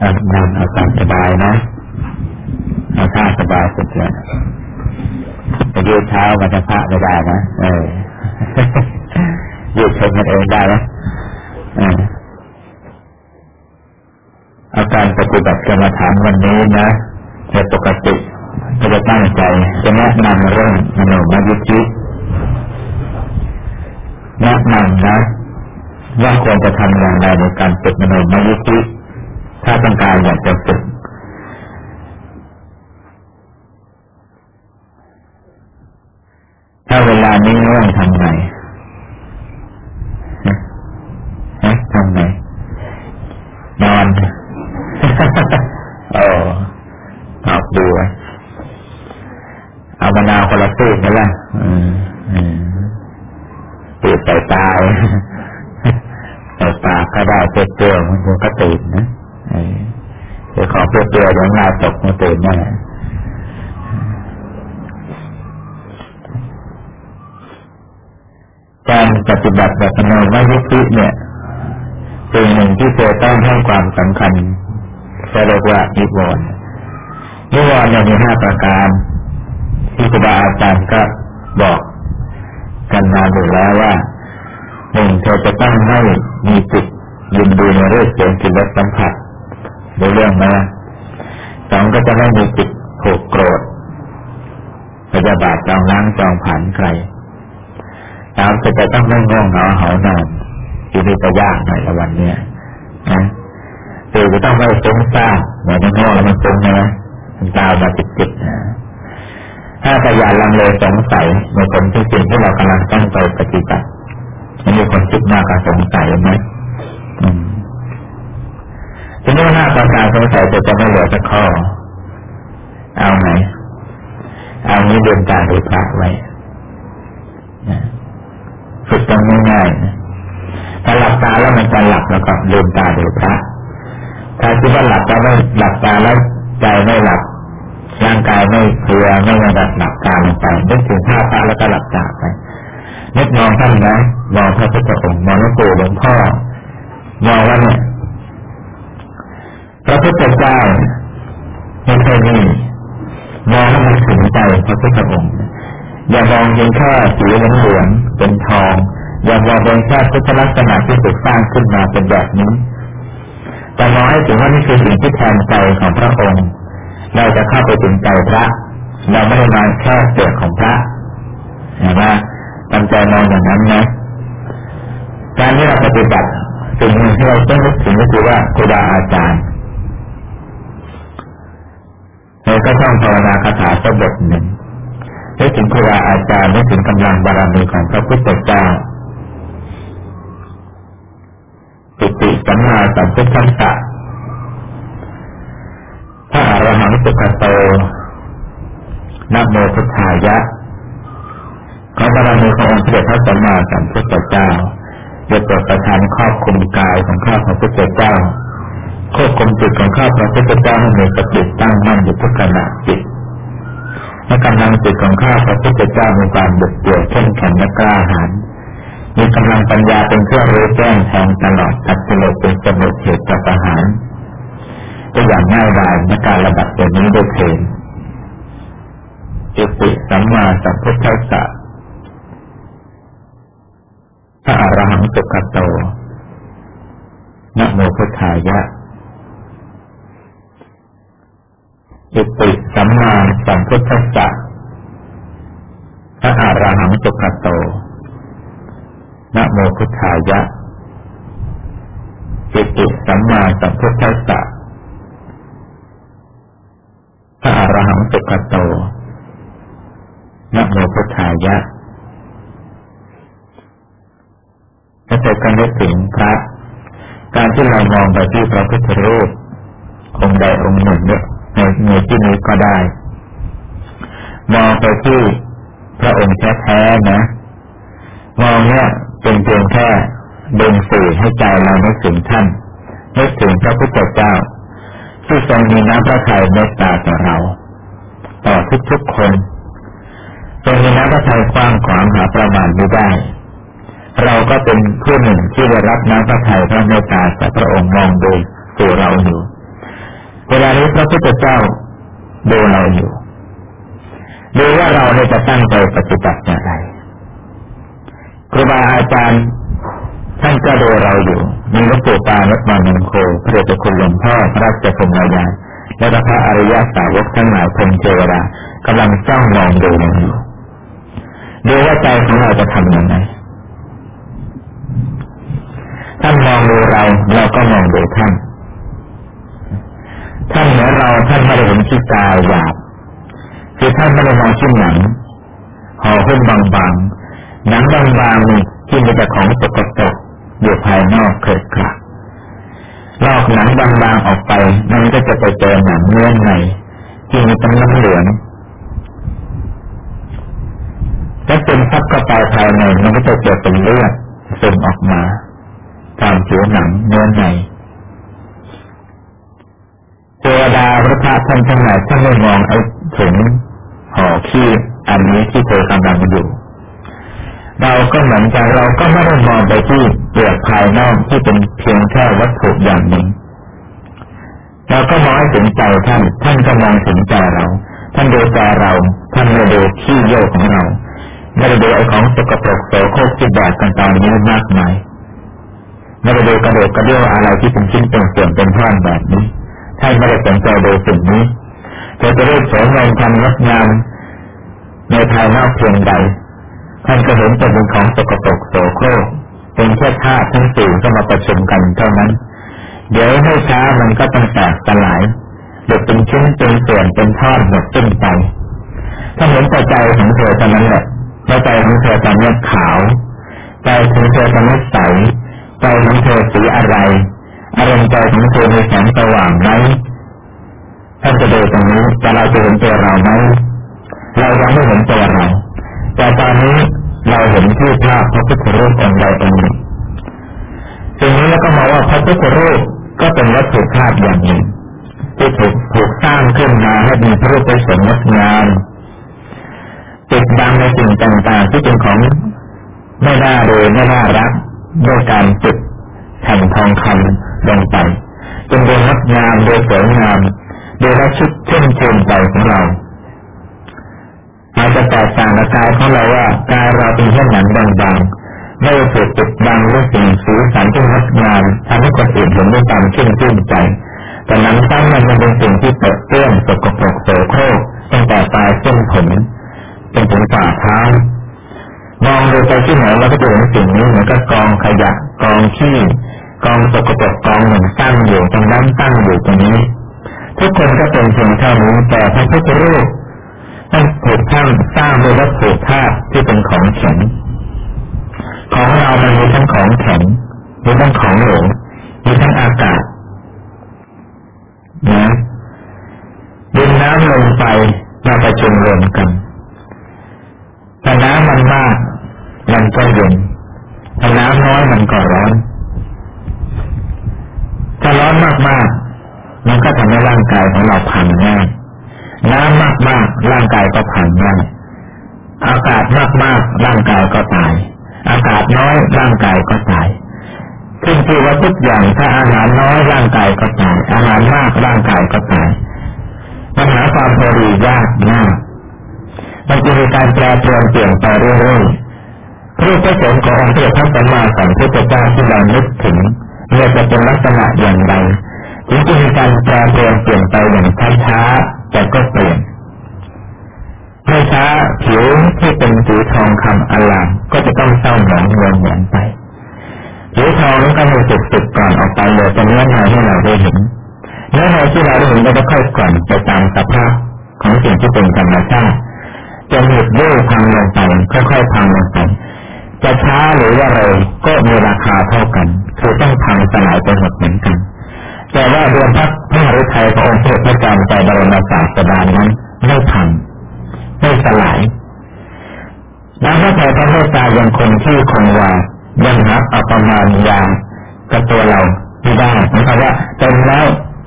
อะนั่งเอาตามสบายนะเอาท่าสบายสุดเลยจะยืดเท้ามันจะพระไม่ได้นะเออยืดเองกันเองได้นะเอาการปฏิบัติกรรมฐานวันนี้นะโดยปกติก็จะตั้งใจจะแนะนำเรื่องมโนมยิธิแนะนำนะว่าควรจะทำอย่างไรในการฝึกมโนมยิธิ ถ้าต้องการอยากจะฝึกถ้าเวลานี้ง่วงทำไงฮะทำไงนอนโอ้ตอบดูไวเอามะนาวคนละซีกนี่แหละอืมอืมตีดใส่ตายใส่ปากก็ได้เปรี้ยวๆมันก็ตื่นนะ เดี๋ยวขอเปรี้ยวๆเดี๋ยวงาตกมาตื่นแน่การปฏิบัติแบบนอนวิธีเนี่ยสิ่งหนึ่งที่เธอต้องให้ความสำคัญจะเรียกว่านิวรณ์นิวรณ์มีห้าประการที่ครูบาอาจารย์ก็บอกกันมาอยู่แล้วว่าหนึ่งเธอจะต้องไม่มีจิตยินดีในเรื่องเสียงกลิ่นรสสัมผัส ในเรื่องนะสองก็จะไม่มีจิตผูกโกรธพยาบาทจองล้างจองผันใครสามจะต้องไม่ง่วงเหงาหานอนที่นี่จะยากหน่อยละวันเนี้ยนะคือจะต้องไม่ฟุ้งซ่านเหมือนง่วงแล้วมันฟุ้งนะมันตามมาติดติดนะถ้าพยายาลังเลสงสัยในคนที่สิ่งที่เรากำลังตั้งใจปฏิบัติมันมีคนคิดมากกับสงสัยไหม ทีนี้ห้าประการสงสัยจะจะไม่เหลือสักข้อ เอาไหนเอานี้เดินตาดูพระไว้ฝึกต้องง่ายๆถ้าหลับตาแล้วมันจะหลับแล้วก็ลืมตาดูพระถ้าคิดว่าหลับแล้วไม่หลับตาแล้วใจไม่หลับร่างกายไม่เพลียไม่ระดับหลับตาลงไปนึกถึงภาพพระแล้วก็หลับตาไปนึกมองท่านนะมองพระพุทธองค์มองหลวงปู่หลวงพ่อมองว่าเนี่ย พระพุทธเจ้าไม่ใช่นี่มองให้มันถึงใจพระพุทธองค์ อย่ามองเพียงแค่สีเหลืองเป็นทอง อย่ามองเพียงแค่พุทธลักษณะที่ถูกสร้างขึ้นมาเป็นแบบนี้แต่มองให้ถึงว่านี่คือสิ่งที่แทนใจของพระองค์ เราจะเข้าไปถึงใจพระ เราไม่ได้มาแค่เสือของพระเห็นไหมตั้งใจมองอย่างนั้นนะการที่เราปฏิบัติสิ่งหนึ่งที่เราต้องนึกถึงก็คือว่าครูบาอาจารย์ เราก็ต้องภาวนาคาถาสักบทหนึ่งนึกถึงครูบาอาจารย์นึกถึงกำลังบารมีของพระพุทธเจ้าปิติสัมมาสัมพุทธัสสะพระอรหังสุขโตนะโมพุทธายะขอบารมีขององค์เสด็จพระสัมมาสัมพุทธเจ้าจะโปรดประทานครอบคุมกายของข้าพระพุทธเจ้า ควบคุมจิตของข้าพระพุทธเจ้าให้มีสติตั้งมั่นอยู่ทุกขณะจิตและกำลังจิตของข้าพระพุทธเจ้ามีความเด็ดเดี่ยวเข้มแข็งและกล้าหาญมีกำลังปัญญาเป็นเครื่องรู้แจ้งแทงตลอดตัดกิเลสเป็นสมุทเหตุประหารก็อย่างง่ายดายในการระดับตัวนี้ด้วยเถิดจิติสัมมาสัมพุทธัสสะพระอรหังสุขโตนะโมพุทธายะ จิติสัมมาสัมพุทธัสสะพระอรหังสุขโต นะโมพุทธายะจิติสัมมาสัมพุทธัสสะพระอรหังสุขโต นะโมพุทธายะถ้าเกิดการนึกถึงพระ การที่เรามองไปที่พระพุทธรูปองค์ใดองค์หนึ่งเนี่ย ในที่นี้ก็ได้ มองไปที่พระองค์แท้ๆนะ มองเนี่ยเป็นเพียงแค่ดึงสื่อให้ใจเรานึกถึงท่านนึกถึงพระพุทธเจ้า ที่ทรงมีน้ำพระทัยเมตตาต่อเรา ต่อทุกๆคนทรงมีน้ำพระทัยกว้างขวางหาประมาณไม่ได้ เราก็เป็นผู้หนึ่งที่ได้รับน้ำพระทัยพระเมตตาจากพระองค์มองดูตัวเราอยู่ เวลานี้พระพุทธเจ้าดูเราอยู่ดูว่าเราเนี่ยจะตั้งใจปฏิบัติอย่างไรครูบาอาจารย์ท่านก็ดูเราอยู่มีหลวงปู่ปานักมานันโคพระเดชคุณหลวงพ่อพระราชพมายาและพระอริยสาวกทั้งหลายพงเจวดากำลังจ้องมองดูเราอยู่ดูว่าใจของเราจะทำอย่างไรท่านมองดูเราเราก็มองดูท่าน ท่านเหนือเราท่านไม่ได้เห็นที่กายหยาบคือท่านไม่ได้มองที่หนังห่อหุ้มบางๆหนังบางๆที่มีแต่ของสกปรกอยู่ภายนอกเกิดกระลอกหนังบางๆออกไปมันก็จะไปเจอหนังเนื้อในที่มีตั้งน้ำเหลืองและเป็นซับเข้าไปภายในมันก็จะเจอเป็นเลือดซึมออกมาตามผิวหนังเนื้อในเทวดาพ ระพาท่านทั้งหลายท่านไม่มองไอ้ถึงห่อขี้อันนี้ที่เธอกำลังอยู่ เราก็เหมือนกันเราก็ไม่ได้มองไปที่เปลือกภายนอกที่เป็นเพียงแค่วัตถุอย่างหนึ่งเราก็มองให้ถึงใจท่าน ท่านก็มองถึงใจเรา ท่านดูใจเรา ท่านไม่ดูขี้โยกของเราไม่ได้ดูไอ้ของสกปรกโสโครกที่แบกกันตอนนี้มากมายไม่ได้ดูกระโดดกระเดี่ยวอะไรที่เป็นชิ้นเป็นส่วนเป็นท่อนแบบนี้ ท่านไม่ได้สนใจโดยสิ่งนี้จะจะได้สวยงามทำงดงามในภายนอกเพียงใดท่านก็เห็นแต่เป็นของสกปรกโสโครกเป็นแค่ธาตุทั้งสี่ก็มาประชุมกันเท่านั้น เดี๋ยวไม่ช้ามันก็ต้องแตกสลายหลุดเป็นชิ้นเป็นส่วนเป็นท่อนหมดสิ้นไปถ้าเห็นแต่ใจของเธอตอนนั้นแหละใจของเธอตอนนี้ขาวใจของเธอตอนนี้ใสใจของเธอสีอะไร อารมณ์ใจของเธอมีแสงสว่างไหมท่านจะดูตรงนี้จะเราจะเห็นตัวเราไหมเรายังไม่เห็นตัวเราแต่ตอนนี้เราเห็นที่ภาพพระพุทธรูปองค์ใดองค์หนึ่งสิ่งนี้แล้วก็มองว่าพระพุทธรูปก็เป็นวัตถุภาพอย่างหนึ่งที่ถูกถูกสร้างขึ้นมาให้มีพระรูปเป็นสมงดงามปิดบังในสิ่งต่างๆ ที่เป็นของไม่น่าเลยไม่น่ารักด้วยการจุด แผ่นทองคำลงไปจนโดูงดงามโดยสวยงามโดยละชุดเช่นเชิญใจของเราอาจจะแตกต่างกับกายของเราว่ากายเราเป็นแค่หนังบางๆไม่ถูกปิดบังด้วยสิ่งสีสันที่งดงามทำให้คนอื่นเห็นด้วยความชื่นชื่นใจ แต่หนังตั้งมันเป็นสิ่งที่เปิดเปื้อนสกปรกโสโครกตั้งแต่ปลายเส้นผมจนถึงฝ่าเท้ามองดูไปที่ไหนเราก็จะเห็นสิ่งนี้เหมือนกับกองขยะกองขี้ กองสกปรกกองหนึ่งตั้งอยู่ตรงนั้นตั้งอยู่ตรงนี้ ทุกคนก็เป็นเพียงเท่านี้แต่พระพุทธรูปต้องถูกทั้งสร้างด้วยวัตถุธาตุที่เป็นของแข็งของเรามันมีทั้งของแข็งมีทั้งของเหลวมีทั้งอากาศนะดินน้ำลมไฟมาประชุมรวมกันถ้าน้ำมันมาก มันก็เย็นถ้าน้ำน้อยมันก็ร้อน ถ้าร้อนมากๆ มันก็ทำให้ร่างกายของเราพังง่ายน้ำมากๆ ร่างกายก็พังง่ายอากาศมากๆ ร่างกายก็ตาย อากาศน้อยร่างกายก็ตายขึ้นที่ว่าทุกอย่างถ้าอาหารน้อยร่างกายก็ตาย อาหารมากร่างกายก็ตายปัญหาความพอดียากมากมันจะมีการแปรเปลี่ยนเปลี่ยนไปเรื่อยๆรูปพระสงฆ์ขององค์พระสัมมาสัมพุทธเจ้าที่เรานึกถึง เป็นลักษณะอย่างไรถึงจะมีการแปรเปลี่ยนเปลี่ยนไปอย่างช้าๆแต่ก็เปลี่ยนไม่ช้าผิวที่เป็นสีทองคำอลามก็จะต้องเศร้าหมองเงินเหมือนไปผิวทองนั้นก็มีสุดสุดก่อนออกไปเลยเป็นเนื้อในให้เราได้เห็นเนื้อในที่เราได้เห็นก็จะค่อยก่อนไปตามสภาพของสิ่งที่เป็นธรรมชาติจะหยุดด้วยพังลงไปค่อยๆพังลงไป จะช้าหรือว่าเร็วก็มีราคาเท่ากัน คือต้องพังสลายไปหมดเหมือนกัน แต่ว่าดวงพระพระฤทัยพระองค์เทพระจารใจบรมศาสดานั้นไม่พังไม่สลายแล้วพระไตรพระเมตตายังคงที่คงวายังรับอปมาณยากับตัวเราไม่ได้หมายความว่าเต็มแล้ว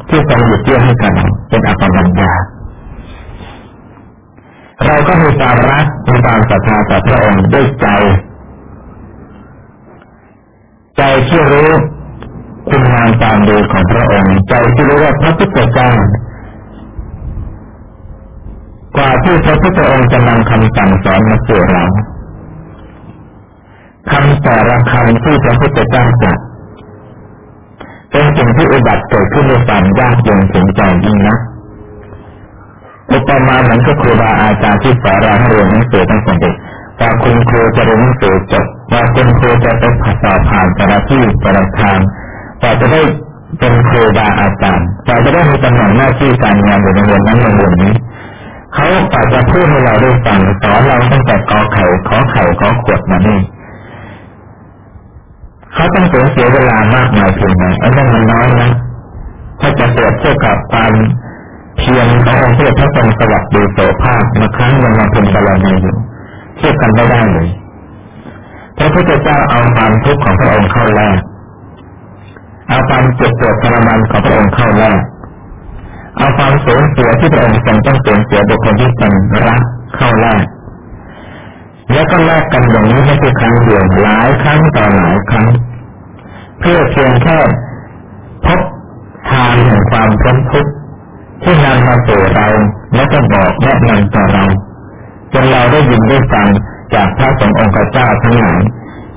ที่ทรงหยุดเยื่อให้กับเราเป็นอปมาณยาเราก็มีความรักมีความศรัทธาต่อพระองค์ด้วยใจ ใจที่รู้คุณงามความดีของพระองค์ ใจที่รู้ว่าพระพุทธเจ้ากว่าที่พระพุทธองค์จะนำคำสั่งสอนมาสู่เราคำแต่ละคำที่พระพุทธเจ้าจัดเป็นสิ่งที่อุบัติเกิดขึ้นในความยากเย็นถึงใจยิ่งนะอุปมาเหมือนกับครูบาอาจารย์ที่สอนเราให้เรียนหนังสือตั้งแต่เด็ก ว่าคุณครูจะเรียนหนังสือจบว่าคุณครูจะไปผ่าสอบผ่านแต่ละที่แต่ละทางว่าจะได้เป็นครูบาอาจารย์ว่าจะได้มีตำแหน่งหน้าที่การงานอยู่ในโรงเรียนนั้นโรงเรียนนี้เขาฝากจะพูดให้เราได้ฟังสอนเราตั้งแต่กอไข่ขอไข่ขอขวดมานี่เขาต้องเสียเวลามากมายเพียงไรไอ้นั่นมันน้อยนะถ้าจะเปรียบเทียบกับความเพียรขององค์เทพพระทรงสวัสดีโสภาพมาครั้งยังมาเป็นบารมีอยู่ เทียบกันไม่ได้เลยพระพุทธเจ้าเอาความทุกข์ของพระองค์เข้าแรกเอาความเจ็บปวดทรมานของพระองค์เข้าแรกเอาความสูญเสียที่พระองค์ทรงต้องสูญเสียบุคคลที่ตนรักเข้าแรกแล้วก็แลกกันอย่างนี้ไม่ใช่ครั้งเดียวหลายครั้งต่อหลายครั้ง เพื่อเพียงแค่พบทางแห่งความพ้นทุกข์ที่นำมาสู่เราและก็บอกแนะนำต่อเรา จนเราได้ยินได้ฟังจากพระสงฆ์องค์เจ้าทั้งหลาย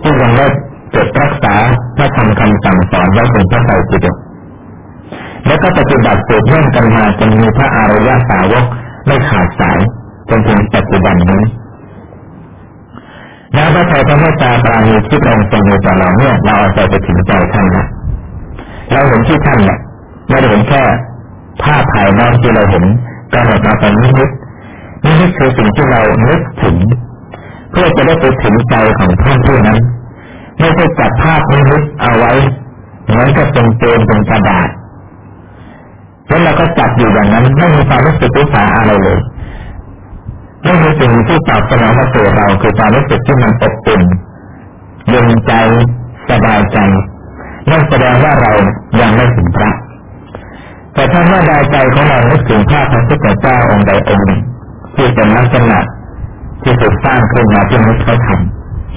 ที่ยังได้เก็บรักษาพระธรรมคำสั่งสอนไว้เป็นพระไตรปิฎกแล้วก็ปฏิบัติสืบเนื่องกันมาจนมีพระอริยสาวกไม่ขาดสายจนถึงปัจจุบันนี้แล้วพระไตรพระเมตตาปราณีที่องค์ทรงมีต่อเราเนี่ยเราเอาใจไปถึงใจท่านนะเราเห็นที่ท่านเนี่ยไม่ได้เห็นแค่ภาพภายนอกที่เราเห็นกำหนดมาเป็นนิมิต นิมิตคือสิ่งที่เรานึกถึง เพื่อจะได้ไปถึงใจของท่านผู้นั้น ไม่ใช่จับภาพนิมิตเอาไว้เหมือนกับเป็นเกมเป็นกระดาษแล้วเราก็จับอยู่อย่างนั้นไม่มีความรู้สึกรู้สาอะไรเลยไม่มีสิ่งที่ตอบสนองมาสู่เราคือความรู้สึกที่มันอบอุ่นเย็นใจสบายใจนั่นแสดงว่าเรายังไม่ถึงพระแต่ถ้าเมื่อใดใจของเรานึกถึงภาพพระพุทธเจ้าองค์ใดองค์หนึ่ง ที่เป็นลักษณะที่ถูกสร้างขึ้นมาที่มุเขาท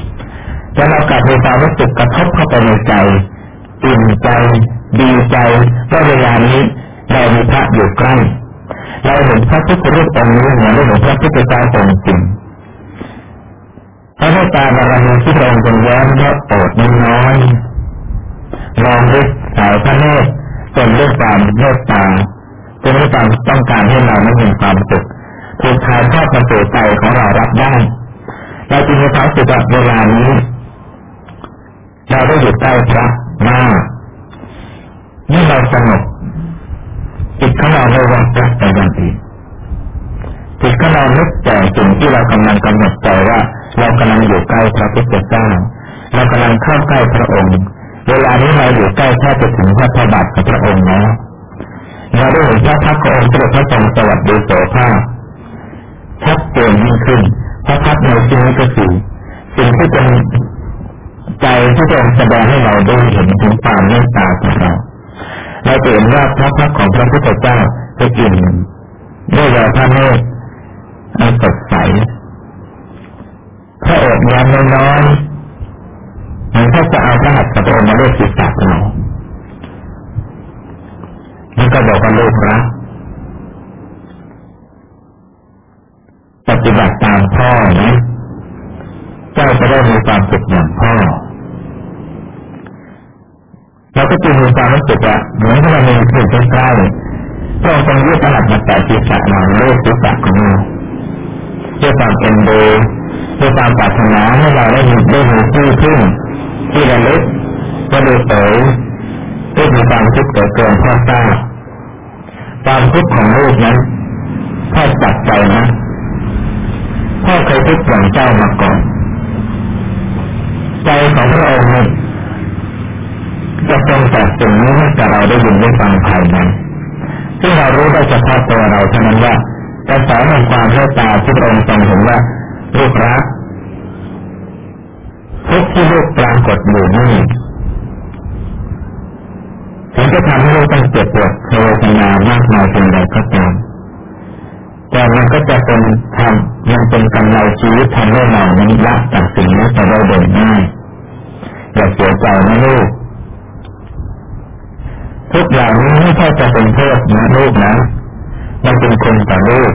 ำแล้วเรากลับมีความรู้สึกกระทบเข้าไปในใจอิ่มใจดีใจว่าเวลานี้เรามีพระอยู่ใกล้ เราเห็นพระพุทธรูปองค์นี้เหมือนเราเห็นพระพุทธเจ้าองค์จริงพระเมตตาบารมีที่เราเป็นแย้มเยอะโปรดน้อยมองด้วยสายพระเนตรจนด้วยความเมตตาจนด้วยความต้องการให้เราไม่มีความสุข ถูกถ่ายทอดมาสู่ใจของเรารับได้เราจึงมีความสุขเวลานี้เราได้อยู่ใกล้พระมากนี่เราสงบจิตของเราไม่ว่างจากไปอย่างอื่นจิตของเรานึกแต่สิ่งที่เรากำลังกำหนดใจว่า เรากำลังอยู่ใกล้พระพุทธเจ้าเรากำลังเข้าใกล้พระองค์ เวลานี้เราอยู่ใกล้แค่จะถึงพระพบาทของพระองค์แล้วเราได้เห็นพระพักขององค์พระทรงสวัสดีโสภา ชัดเจนยิ่งขึ้นเพราะพักในที่นี้ก็คือสิ่งที่เป็นใจที่พระองค์แสดงให้เราได้เห็นถึงความเมตตาของเราเราเห็นว่าพระพักของพระพุทธเจ้าจะกินด้วยยาพระเนตรอันสดใสพระโอษฐ์ยามน้อยๆมันก็จะเอาพระหัตถ์กับพระองค์มาเลือกศีรษะเรามันก็บอกว่าลูกรัก ปฏิบัติตามพ่อนะเจ้าจะได้มีความสุขอย่างพ่อเราก็จึงมีความรู้สึกว่าเหมือนที่เรามีสิ่งใกล้ๆต้องต้องยืดตลับมาแต่ศีรษะเราเลือกศีรษะของเราด้วยความเอ็นดูด้วยความปรารถนาให้เราได้มีได้มีที่พึ่งที่ระลึกก็ดูเต๋อด้มีความคิดเกิดเกินพ่อทราบความคิดของลูกนั้นพ่อจับใจนะ พ่อเคยคิดอย่างเจ้ามาก่อน ใจของพระองค์จะเป็นแต่สิ่งนี้ให้กับเราได้ยินได้ฟังภายในซึ่งเรารู้ได้เฉพาะตัวเราเท่านั้นว่ากระแสแห่งความเมตตาที่พระองค์ทรงเห็นว่าลูกรักทุกที่ลูกปรากฏอยู่นี่ถึงจะทำให้ลูกต้องเจ็บปวดเวทนา มากมายเป็นไรก็ตาม แต่มันก็จะเป็นทำมันเป็นกำไรชีวิตทำให้เรานั้นละจากสิ่งนี้ไปได้โดยง่ายอย่าเสียใจนะลูกทุกอย่างนี้ไม่ใช่จะเป็นโทษนะลูกนะมันเป็นคนต่อลูก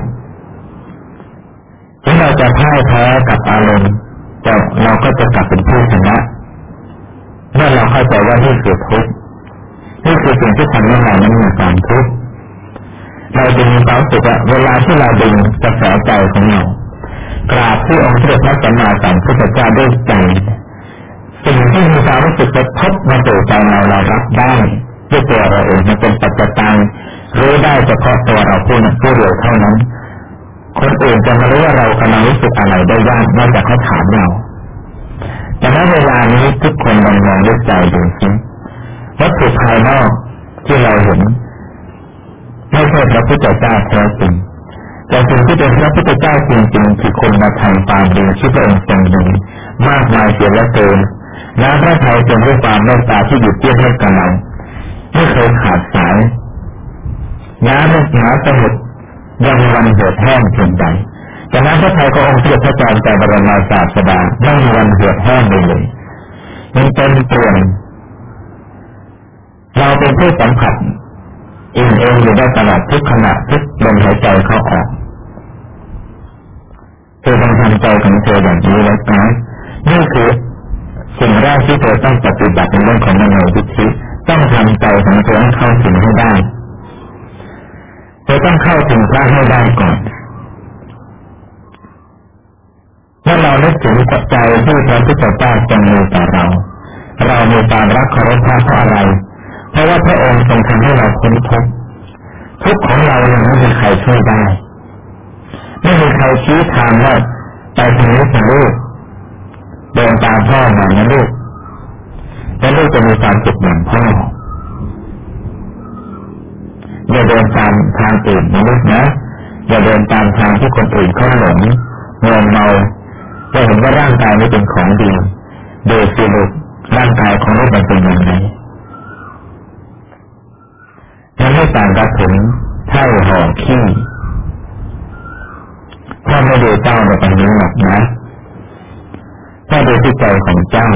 ที่เราจะพ่ายแพ้กับอารมณ์แต่เราก็จะกลับเป็นผู้ชนะเมื่อเราเข้าใจว่านี่คือทุกข์นี่คือสิ่งที่ทำให้เรานั้นมีความทุกข์ เราจึงความสุขเวลาที่เราดึงกระแสใจของเรากราบที่องค์พระพระสัมมาสัมพุทธเจ้าด้วยใจสิ่งที่มีความรู้สึกกระทบมาสู่ใจเราเรารับได้ด้วยตัวเราเองมันเป็นปัจจตังรู้ได้เฉพาะตัวเราผู้นั้นผู้เดียวเท่านั้น คนอื่นจะมารู้ว่าเรากำลังรู้สึกอะไรได้ยากนอกจากเขาถามเราแต่ณเวลานี้ทุกคนลองมองด้วยใจดูสิวัตถุภายนอกที่เราเห็น ไม่ใช่พระพุทธเจ้าแท้จริงแต่สิ่งที่เป็นพระพุทธเจ้าจริงๆคือคนมาทำความดีที่พระองค์ทรงมีมากมายเสียละเกินน้ำพระทัยเป็นด้วยความเมตตาที่หยุดเยียบให้กับเราไม่เคยขาดสายน้ำนาสมุทรยังวันเหือดแห้งเพียงใดแต่น้ำพระทัยขององค์เจ้าพระจอมใจบรมศาสดาไม่มีวันเหือดแห้งเลยมันเป็นเปลี่ยนเราเป็นผู้สัมผัส อิ่มเองอยู่ได้ตลอดทุกขณะทุกลมหายใจเข้าออกเธอต้องทำใจของเธออย่างนี้ไว้นะนี่คือสิ่งแรกที่เธอต้องปฏิบัติในเรื่องของมโนวิธีต้องทำใจของเธอให้เข้าถึงให้ได้เธอต้องเข้าถึงพระให้ได้ก่อนเมื่อเรานึกถึงใจที่พระพุทธเจ้าทรงมีต่อเรา เรามีความรักเคารพพระเพราะอะไร เพราะว่าพระองค์ทรงทำให้เราพ้นทุกข์ทุกข์ของเรายังไม่มีใครช่วยได้ ไม่มีใครชี้ทางว่าไปทางนี้ทางลูกเดินตามพ่อมานะลูกแล้วลูกจะมีความสุขเหมือนพ่ออย่าเดินตามทางอื่นนะลูกนะอย่าเดินตามทางที่คนอื่นเขาหลงเงินเมาจะเห็นว่าร่างกายไม่เป็นของดีโดยสิลูกร่างกายของลูกมันเป็นยังไง มันไม่ต่างกับถึงเท่าห่อขี้ถ้าไม่ดูเจ้าในตรงนี้หรอกนะถ้าดูที่ใจของเจ้า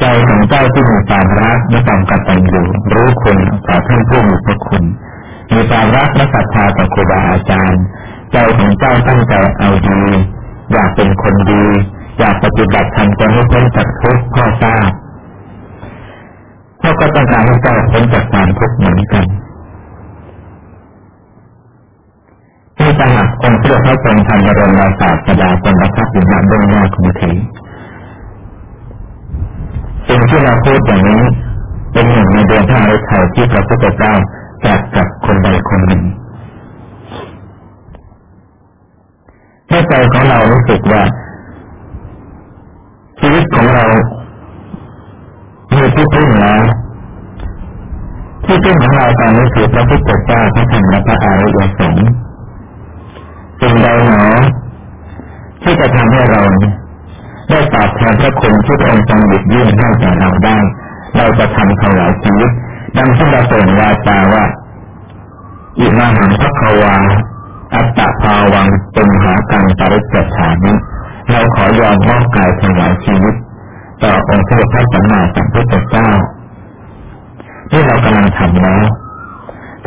ใจของเจ้าที่มีความรักมีความกตัญญูรู้คุณต่อท่านผู้มีพระคุณมีความรักและศรัทธาต่อครูบาอาจารย์ ใจของเจ้าตั้งใจเอาดีอยากเป็นคนดี อยากปฏิบัติธรรมจะให้พ้นจากทุกข์พ่อทราบ พ่อก็ต้องการให้เจ้าพ้นจากความทุกข์เหมือนกันที่จังหวัดองค์พระพระทรงทำบรมศาสดาจนประทับอยู่ณเบื้องหน้าของเทสิ่งที่เราพูดอย่างนี้ เป็นหนึ่งในดวงพระอริยที่พระพุทธเจ้าจัดกับคนใดคนหนึ่งถ้ใจของเรารู้สึกว่าชีวิตของเรา ที่พึ่งแล้วที่พึ่งของเราตอนนี้คือพระพุทธเจ้าพระธรรมและพระอริยสงฆ์สิ่งใดหนอที่จะทำให้เราได้ตอบแทนพระคุณที่พระองค์ทรงหยิบยื่นให้แก่เราได้ เราจะทำถวายชีวิตดังที่เราเปิดวาจาว่าอิมาหังพระควา อัตตาภาวังเป็นหาการปริจฉานี้เราขอยอมมอบกายถวายชีวิต ต่อองค์พระพุทธสัมมาสัมพุทธเจ้าที่เรากำลังทำแล้ว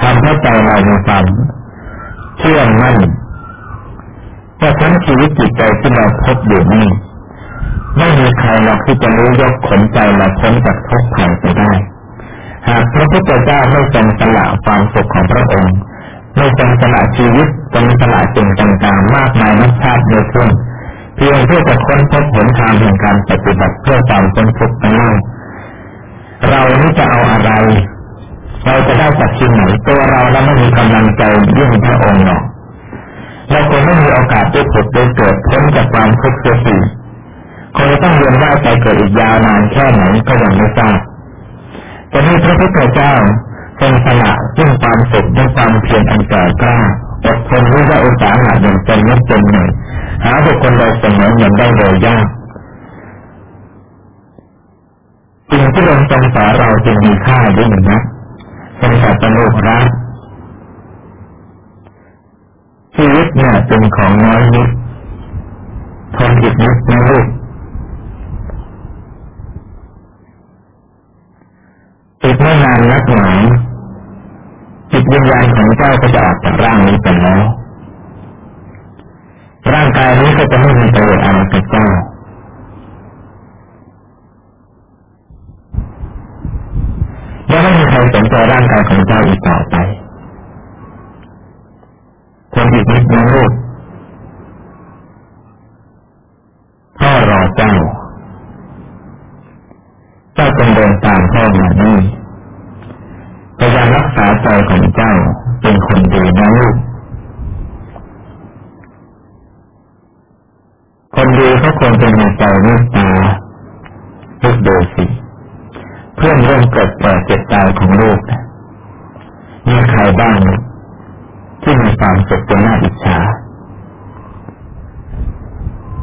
ทำให้ใจเรามีความเชื่อมั่นว่าทั้งชีวิตจิตใจที่เราพบอยู่นี่ไม่มีใครหรอกที่จะรู้ยกขนใจเราพ้นจากทุกข์ภัยไปได้หากพระพุทธเจ้าไม่ทรงสละความสุขของพระองค์ไม่ทรงสละชีวิตทรงสละสิ่งต่างๆมากมายนับชาติเยอะขึ้น เพียงเพื่อจะค้นพบหนทางแห่งการปฏิบัติเพื่อความพ้นทุกข์นั้นเรานี่จะเอาอะไร เราจะได้จากที่ไหนตัวเราแล้วไม่มีกำลังใจยิ่งพระองค์หรอกเราคงไม่มีโอกาสได้ผุดได้เกิดพ้นจากความทุกข์เสียทีคงจะต้องเรียนว่าไปเกิดอีกยาวนานแค่ไหนก็ยังไม่ทราบแต่นี่พระพุทธเจ้าทรงสละซึ่งความสุขด้วยความเพียรอันแก่กล้า อดทนรู้ว่าอุตสาหะอย่างเป็นนิดเป็นหนึ่งหาบุคคลใดเสมออย่างได้โดยยากสิ่งที่ลงทรงสอนเราจึงมีค่ายิ่งนักทรงสัตว์นุรักชีวิตเนี่ยเป็นของน้อยนิดทนอีกนิดนะลูกอีกไม่นานนักหนา จิตวิญญาณของเจ้าก็จะออกจากร่างนี้ไปแล้ว ร่างกายนี้ก็จะไม่มีประโยชน์อะไรกับเจ้าและไม่มีใครสนใจร่างกายของเจ้าอีกต่อไปคนอีกนิดนึงลูกพ่อรอเจ้า เจ้าจงเดินตามพ่อมานี่ พยายามรักษาใจของเจ้าเป็นคนดีนะลูกคนดีเขาควรจะมีใจเมตตาลูกดูสิ เพื่อนร่วมเกิดแก่เจ็บตายของลูกมีใครบ้างที่มีความสุขเป็นน่าอิจฉา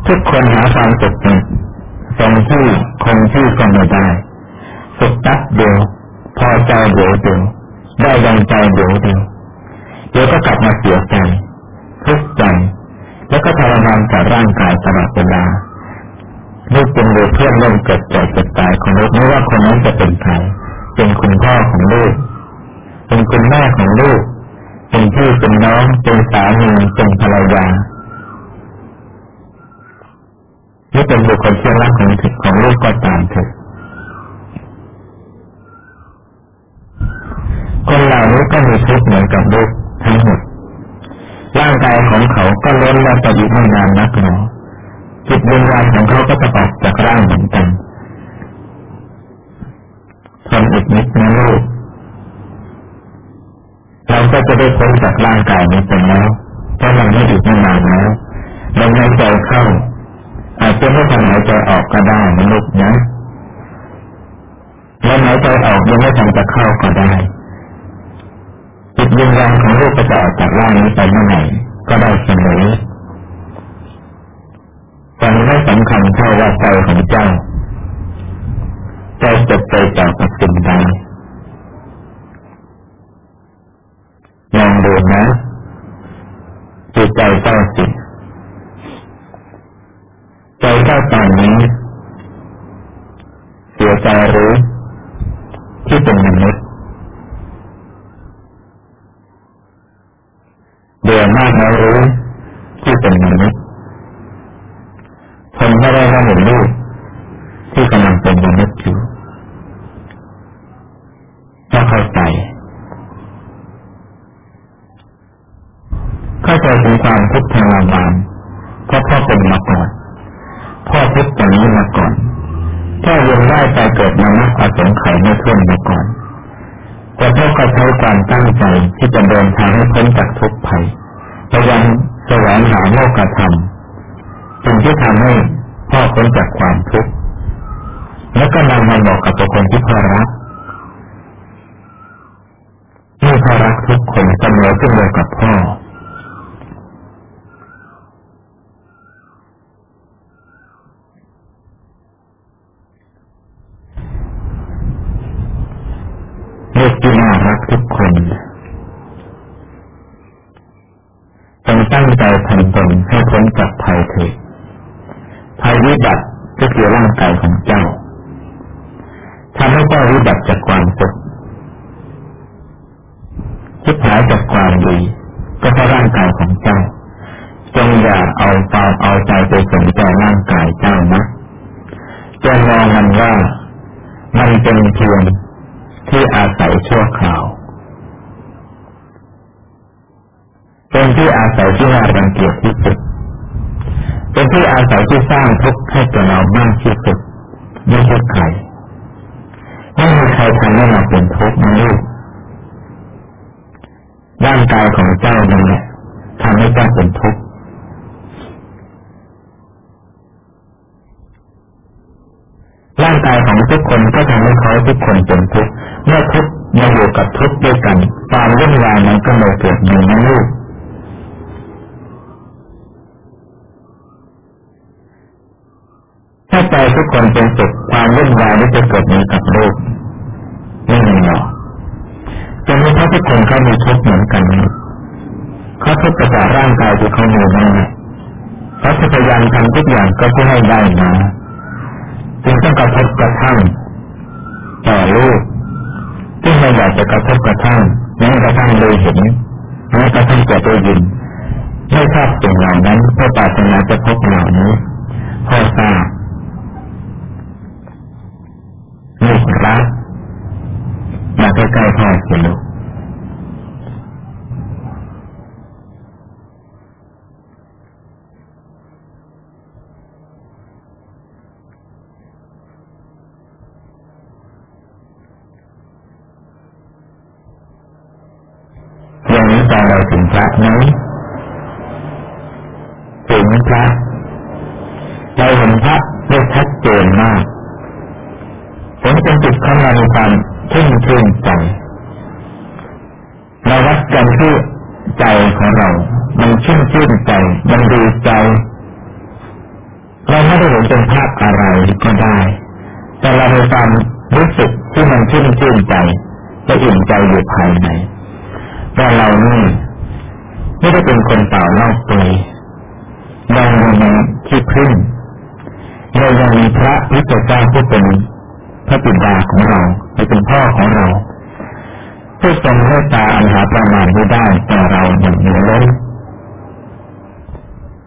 ทุกคนหาความสุขทรงที่คงที่ก็ไม่ได้ สุขตัดเดียว พอใจเดียวเดียวได้ยังใจเดียวเดียวเดี๋ยวก็กลับมาเสียใจทุกข์ใจแล้วก็ทรมานกับร่างกายตลอดเวลาลูกจึงดูเพื่อนร่วมเกิดแก่เจ็บตายของลูกไม่ว่าคนนั้นจะเป็นใครเป็นคุณพ่อของลูก เป็นคุณแม่ของลูก เป็นพี่เป็นน้องเป็นสามีเป็นภรรยานี่เป็นบุคคลที่รักของของลูกก็ตามเถอะ คนเหล่านี้ก็มีทุกข์เหมือนกับลูกทั้งหมดร่างกายของเขาก็ล้นแล้วไปอีกไม่นานนักหนอจิตวิญญาณของเขาก็จะออกจากร่างเหมือนกันทนอีกนิดนะลูกเราก็จะได้พ้นจากร่างกายนี้ไปแล้วเพราะมันไม่อีกไม่นานแล้วลมหายใจเข้า อาจจะไม่ทันหายใจออกก็ได้นะลูกนะแลมหายใจออกยังไม่ทันจะเข้าก็ได้ จิตวิญญาณของลูกก็จะออกจากร่างนี้ไปเมื่อไหร่ก็ได้เสมอแต่ไม่สำคัญเท่าว่าใจของเจ้าใจจดใจจ่อกับสิ่งใดลองดูนะจิตใจเจ้าสิใจเจ้าตอนนี้เสียใจหรือที่เป็นมนุษยเบื่อ มากแล้วรู้ ชั่วคราวเป็นที่อาศัยที่น่ารังเกียจที่สุด เป็นที่อาศัยที่สร้างทุกข์ให้กับเรามากที่สุดไม่ใช่ใครไม่มีใครทำให้เราเป็นทุกข์นะลูกร่างกายของเจ้านั่นแหละทำให้เจ้าเป็นทุกข์ร่างกายของทุกคนก็ทำให้เขาทุกคนเป็นทุกข์เมื่อทุกข์ มาอยู่กับทุกข์ด้วยกันความวุ่นวายนั้นก็เลยเกิดมีนะลูกถ้าใจทุกคนเป็นสุขความวุ่นวายไม่จะเกิดมีกับโลกไม่มีหรอกจะมีเพราะทุกคนเขามีทุกข์เหมือนกันเขาทุกข์จากร่างกายที่เขามีนั่นแหละเขาพยายามทำทุกอย่างก็เพื่อให้ได้มาจึงต้องกระทบกระทั่งต่อลูก ที่ไม่อยากจะกระทบกระทั่งแม้กระทั่งเลยเห็นแม้กระทั่งจะได้ยินไม่ชอบสิ่งเหล่านั้นเพื่อปรารถนาจะพบเหล่านี้พอทราบลูกรักมาใกล้ๆพ่อสิลูก อย่างนี้ตอนเราถึงพระไหมถึงพระเราเห็นพระได้ชัดเจนมากผมเป็นจิตของเราในความชื่นชื่นใจเราวัดกันที่ใจของเรา มันชื่นชื่นใจ มันดีใจ เราไม่ได้เห็นเป็นภาพอะไรก็ได้ แต่เราในความรู้สึกที่มันชื่นชื่นใจจะอิ่มใจอยู่ภายใน ว่าเรานี่ไม่ได้เป็นคนเปล่านอกตัวเรายังมีที่พึ่งเรายังมีพระวิจเจ้าผู้เป็นพระปิดาของเราเป็นพ่อของเราผู้ทรงเมตตาอันหาประมาณไม่ได้แต่เราอย่างเหนือล้น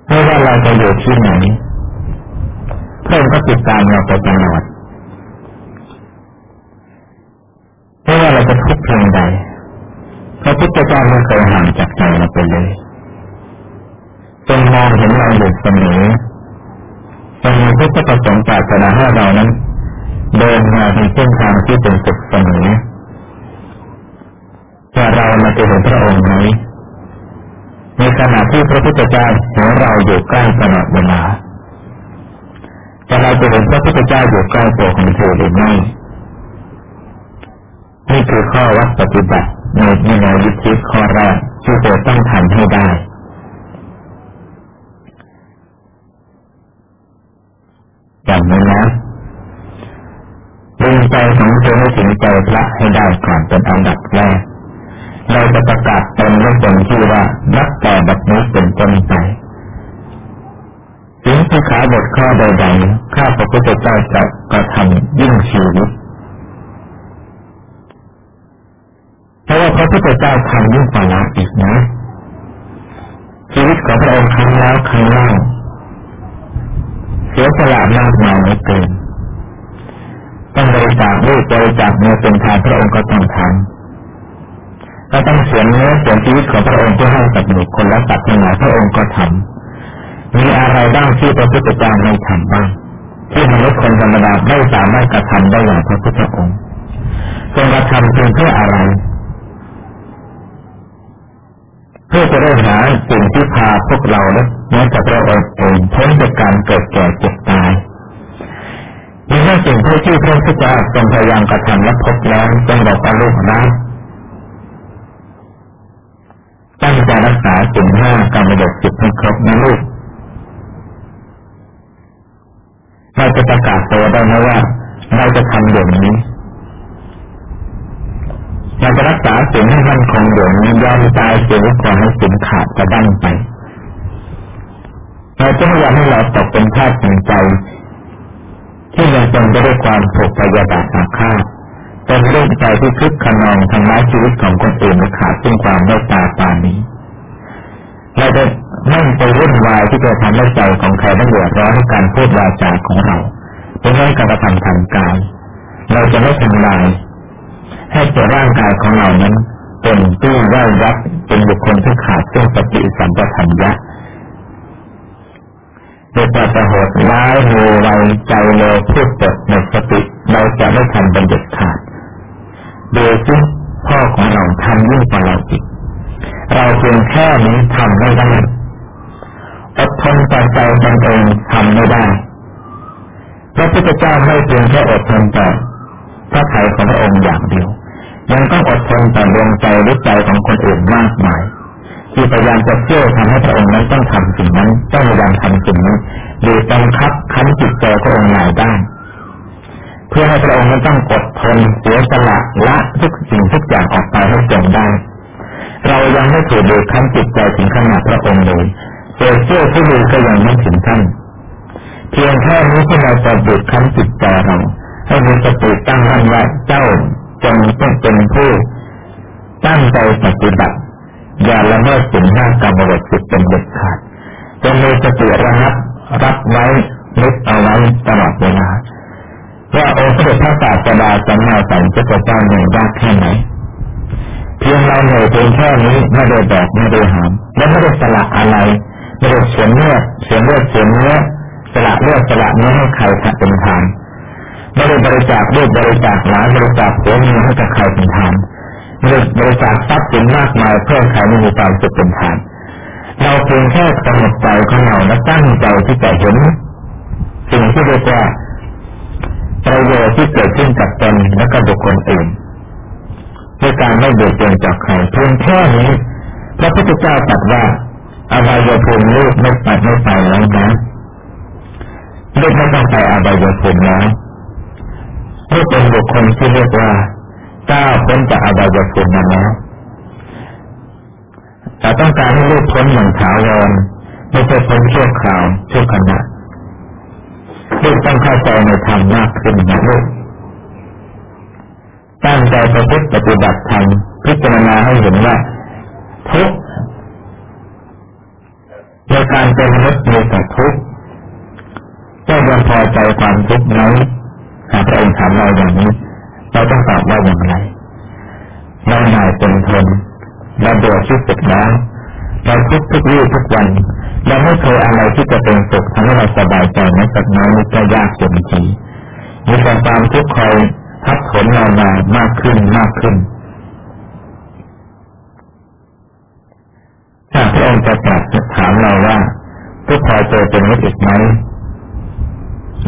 ไม่ว่าเราจะอยู่ที่ไหนพื่อนก็ติดตามเราไปตลอดไม่ว่าเราจะทุกข์เพียงใด พระพุทธเจ้าไม่เคยห่างจากใจเราไปเลยจงมองเห็นเราอยู่เสมอจงมีพุทธประสงค์ปรารถนาให้เรานั้น เดินมาในเส้นทางที่เป็นสุขเสมอว่าเรามาจะเห็นพระองค์ไหมในขณะที่พระพุทธเจ้าเห็นเราอยู่ใกล้ตลอดเวลาแต่เราจะเห็นพระพุทธเจ้าอยู่ใกล้ตัวของเธอหรือไม่นี่คือข้อวัดปฏิบัติ ในในแนววิธีข้อแรกที่เธอต้องทำให้ได้ อย่างนี้นะดึงใจของเธอให้ถึงใจพระให้ได้ก่อนเป็นอันดับแรก เราจะประกาศตนและตนที่ว่ารักแต่แบบนี้เป็นต้นไปถึงที่ขาบทข้อใดๆข้าพระพุทธเจ้าจะกระทำยิ่งชีวิต เพราะว่าพระพุทธเจ้าทำยิ่งกว่าเราอีกนะชีวิตของพระองค์ครั้งแล้วครั้งเล่าเสียสละมากมายไม่เกินต้องบริจาคด้วยบริจาคเงินเป็นทานพระองค์ก็ต้องทำก็ต้องเสียเนื้อเสียชีวิตของพระองค์เพื่อให้กับบุคคลและสัตว์ทั้งหลายพระองค์ก็ทำมีอะไรบ้างที่พระพุทธเจ้าไม่ทำบ้าง ที่มนุษย์คนธรรมดาไม่สามารถกระทำได้อย่างพระพุทธองค์ทรงกระทำเพียงเพื่ออะไร เพื่อจะได้หาสิ่งที่พาพวกเราและแม้แต่พระองค์เองพ้นจากการเกิดแก่เจ็บตายมีหน้าสิ่งที่ที่พระพุทธเจ้าทรงพยายามกระทำและพบแล้วจงบอกว่าลูกนะตั้งใจรักษาสิ่งห้ากรระโยชน์จิตให้ครบนะลูกเราจะประกาศตัวได้ไหมว่า เราจะทำอย่างนี้ เราจะรักษาสิ่งให้มันคงอยู่ยอมตายเสียก่อนให้สิ่งขาดกระดั้งไปเราจะไม่ยอมให้เราตกเป็นทาสแห่งใจ ที่ยังจงไปด้วยความถูกพยาบาทอาฆาตเป็นเรื่องใจที่คึกขนองทำร้ายชีวิตของคนอื่นและขาดซึ่งความเมตตาปานี้เราจะไม่ไปวุ่นวายที่จะทำให้ใจของใครต้องเดือดร้อนในการพูดวาจาของเราเป็นเรื่องการกระทำทางกายเราจะไม่ทำลาย ให้ตัวร่างกายของเรานั้นเป็นตู้ว่ายยับเป็นบุคคลที่ขาดซึ่งปฏิสัมปทัญญะโดยแต่โหดร้ายโหไวใจโลพูดตดหมดสติเราจะไม่ทำบัญญัติขาดโดยที่พ่อของเราทำยิ่งกว่าเราอีกเราเพียงแค่นี้ทำไม่ได้อดทนต่อใจตนเองทำไม่ได้พระพุทธเจ้าไม่เพียงแค่อดทนต่อ ระทัยของพระองค์อย่างเดียว ยังต้องอดทนต่อดวงใจหรือใจของคนอื่นมากมายที่พยายามจะเชื่อทำให้พระองค์นั้นต้องทำสิ่งนั้นต้องพยายามทำสิ่งนี้หรือบังคับคั้นจิตใจพระองค์หลายด้านเพื่อให้พระองค์นั้นต้องอดทนเสียสละละทุกสิ่งทุกอย่างออกไปให้จงได้ เรายังไม่ถูกดูคั้นจิตใจถึงขนาดพระองค์เลยเจ้าเชื่อที่ดูก็ยังไม่ถึงท่านเพียงแค่นี้ที่เราจะดูคั้นจิตใจเรา ให้มีสติตั้งมั่นว่าเจ้าจงต้องเป็นผู้ตั้งใจปฏิบัติ อย่าละเมิดสิ่งห้ากรรมบทสิบเป็นเด็ดขาดจงมีสติระงับรับไว้นึกเอาไว้ตลอดเวลาว่าองค์พระพระศาสดาสัมมาสัมพุทธเจ้าเหนี่อยยากแค่ไหนเพียงเราเหนื่อยเพียงแค่นี้ไม่ได้บอกไม่ได้หาม และไม่ได้สละอะไรไม่ได้เสียเลือดเสียเลือดเสียเนื้อสละเลือดสละเนื้อให้ใครเป็นทาน ไม่ได้บริจาคเลือดบริจาคหลานบริจาคหัวเงินให้กับใครเป็นทานไม่ได้บริจาคทรัพย์สินมากมายเพื่อใครไม่มีความสุขเป็นทานเราเพียงแค่กำหนดใจของเราและตั้งใจที่จะเห็นสิ่งที่เรียกว่าประโยชน์ที่เกิดขึ้นกับตนและกับบุคคลอื่นด้วยการไม่เบียดเบียนจากใครเพียงแค่นี้พระพุทธเจ้าตรัสว่าอวัยภูมิลูกไม่ไปไม่ไปแล้วนะลูกไม่ต้องไปอวัยภูมิแล้ว ลูกเป็นบุคคลที่เรียกว่าก้าวพ้นจากอวัยภูมิมาแล้วแต่ต้องการให้ลูกพ้นอย่างถาวรไม่ใช่พ้นชั่วคราวชั่วขณะลูกต้องเข้าใจในธรรมมากขึ้นนะลูกตั้งใจประพฤติปฏิบัติธรรมพิจารณาให้เห็นว่าทุกในการเป็นมนุษย์มีแต่ทุกข์เจ้ายังพอใจความทุกข์ไหมหาก พระองค์ถามเราอย่างนี้ เราต้องตอบว่าอย่างไรเราหน่ายเป็นทนเราเบื่อที่สุดแล้วเราทุกทุกวี่ทุกวันเราไม่เคยอะไรที่จะเป็นสุขทำให้เราสบายใจแม้สักน้อยนี่ก็ยากเต็มทีมีแต่ความทุกข์คอยทับถมเรามามากขึ้นมากขึ้นถ้าพระองค์จะตรัสถามเราว่าทุกข์พอเจอเป็นมิตรอีกไหม